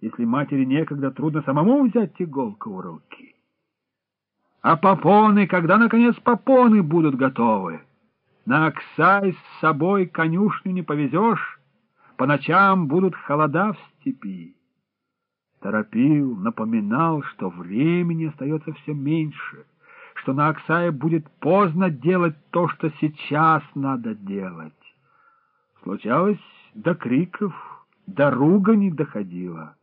Если матери некогда, трудно самому взять иголку в руки. А попоны, когда, наконец, попоны будут готовы? На Оксай с собой конюшню не повезешь, по ночам будут холода в степи. Торопил, напоминал, что времени остается все меньше, что на Оксае будет поздно делать то, что сейчас надо делать. Случалось, до криков, до ругани доходило.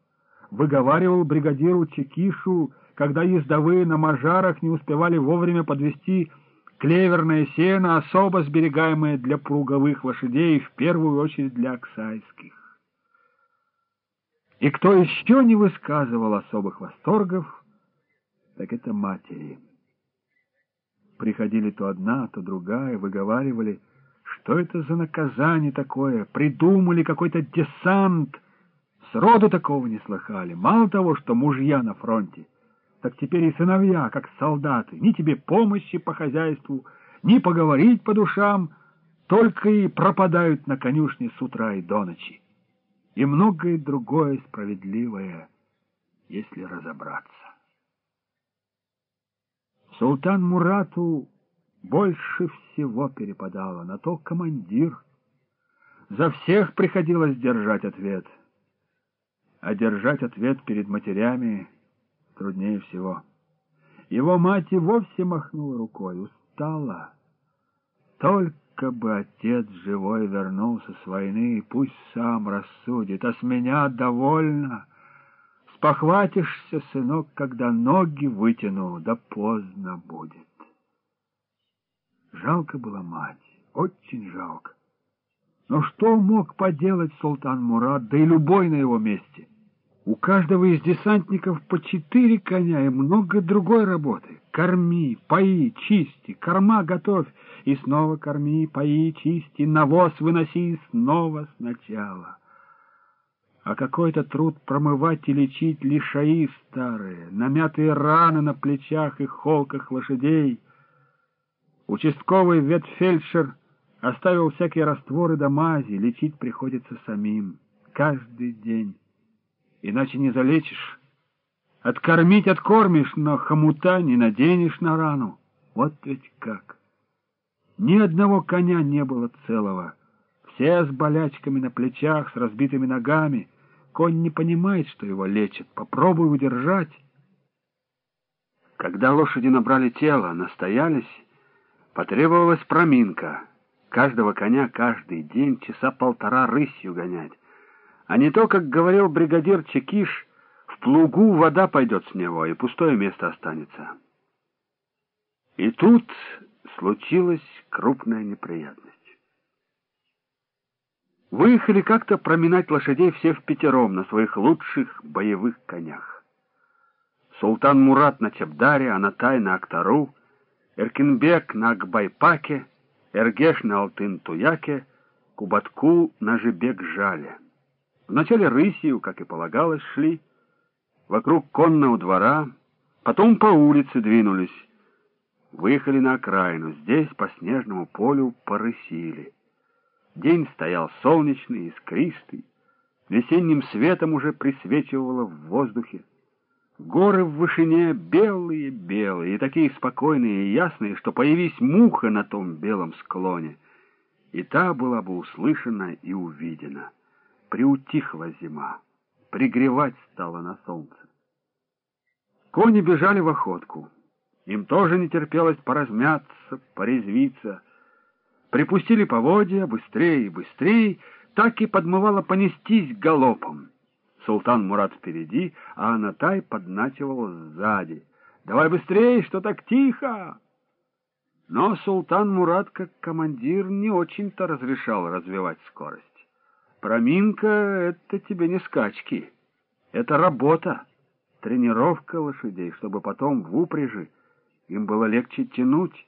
Выговаривал бригадиру Чекишу, когда ездовые на мажарах не успевали вовремя подвести клеверное сено, особо сберегаемое для пруговых лошадей, в первую очередь для оксайских. И кто еще не высказывал особых восторгов, так это матери. Приходили то одна, то другая, выговаривали, что это за наказание такое, придумали какой-то десант, сроду такого не слыхали. Мало того, что мужья на фронте, так теперь и сыновья, как солдаты, ни тебе помощи по хозяйству, ни поговорить по душам, только и пропадают на конюшне с утра и до ночи. И многое другое справедливое, если разобраться. Султан Мурату больше всего перепадало, на то командир. За всех приходилось держать ответ. А держать ответ перед матерями труднее всего. Его мать и вовсе махнула рукой, устала. Только бы отец живой вернулся с войны, пусть сам рассудит, а с меня довольно. Спохватишься, сынок, когда ноги вытяну, да поздно будет. Жалко была мать, очень жалко. Но что мог поделать султан Мурат, да и любой на его месте? У каждого из десантников по четыре коня и много другой работы. Корми, пои, чисти, корма готовь, и снова корми, пои, чисти, навоз выноси снова сначала. А какой-то труд промывать и лечить лишаи старые, намятые раны на плечах и холках лошадей. Участковый ветфельдшер оставил всякие растворы до мази, лечить приходится самим, каждый день иначе не залечишь. Откормить откормишь, но хомута не наденешь на рану. Вот ведь как. Ни одного коня не было целого. Все с болячками на плечах, с разбитыми ногами. Конь не понимает, что его лечат. Попробуй удержать. Когда лошади набрали тело, настоялись, потребовалась проминка. Каждого коня каждый день часа полтора рысью гонять. А не то, как говорил бригадир Чекиш, в плугу вода пойдет с него, и пустое место останется. И тут случилась крупная неприятность. Выехали как-то проминать лошадей все в пятером на своих лучших боевых конях. Султан Мурат на Чабдаре, Анатай на Актару, Эркинбек на Акбайпаке, Эргеш на Алтын-Туяке, Кубатку на Жибек-Жале. Вначале рысью, как и полагалось, шли, вокруг конного двора, потом по улице двинулись. Выехали на окраину, здесь по снежному полю порысили. День стоял солнечный, искристый, весенним светом уже присвечивало в воздухе. Горы в вышине белые-белые, и такие спокойные и ясные, что появись муха на том белом склоне, и та была бы услышана и увидена приутихла зима, пригревать стало на солнце. Кони бежали в охотку. Им тоже не терпелось поразмяться, порезвиться. Припустили поводья быстрее и быстрее, так и подмывало понестись галопом. Султан Мурат впереди, а Анатай подначивал сзади. «Давай быстрее, что так тихо!» Но султан Мурат, как командир, не очень-то разрешал развивать скорость. Проминка — это тебе не скачки. Это работа, тренировка лошадей, чтобы потом в упряжи им было легче тянуть.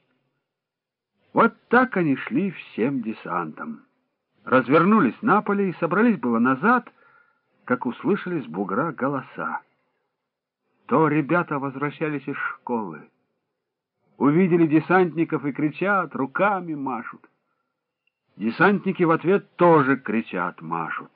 Вот так они шли всем десантом. Развернулись на поле и собрались было назад, как услышали с бугра голоса. То ребята возвращались из школы. Увидели десантников и кричат, руками машут. Десантники в ответ тоже кричат, машут.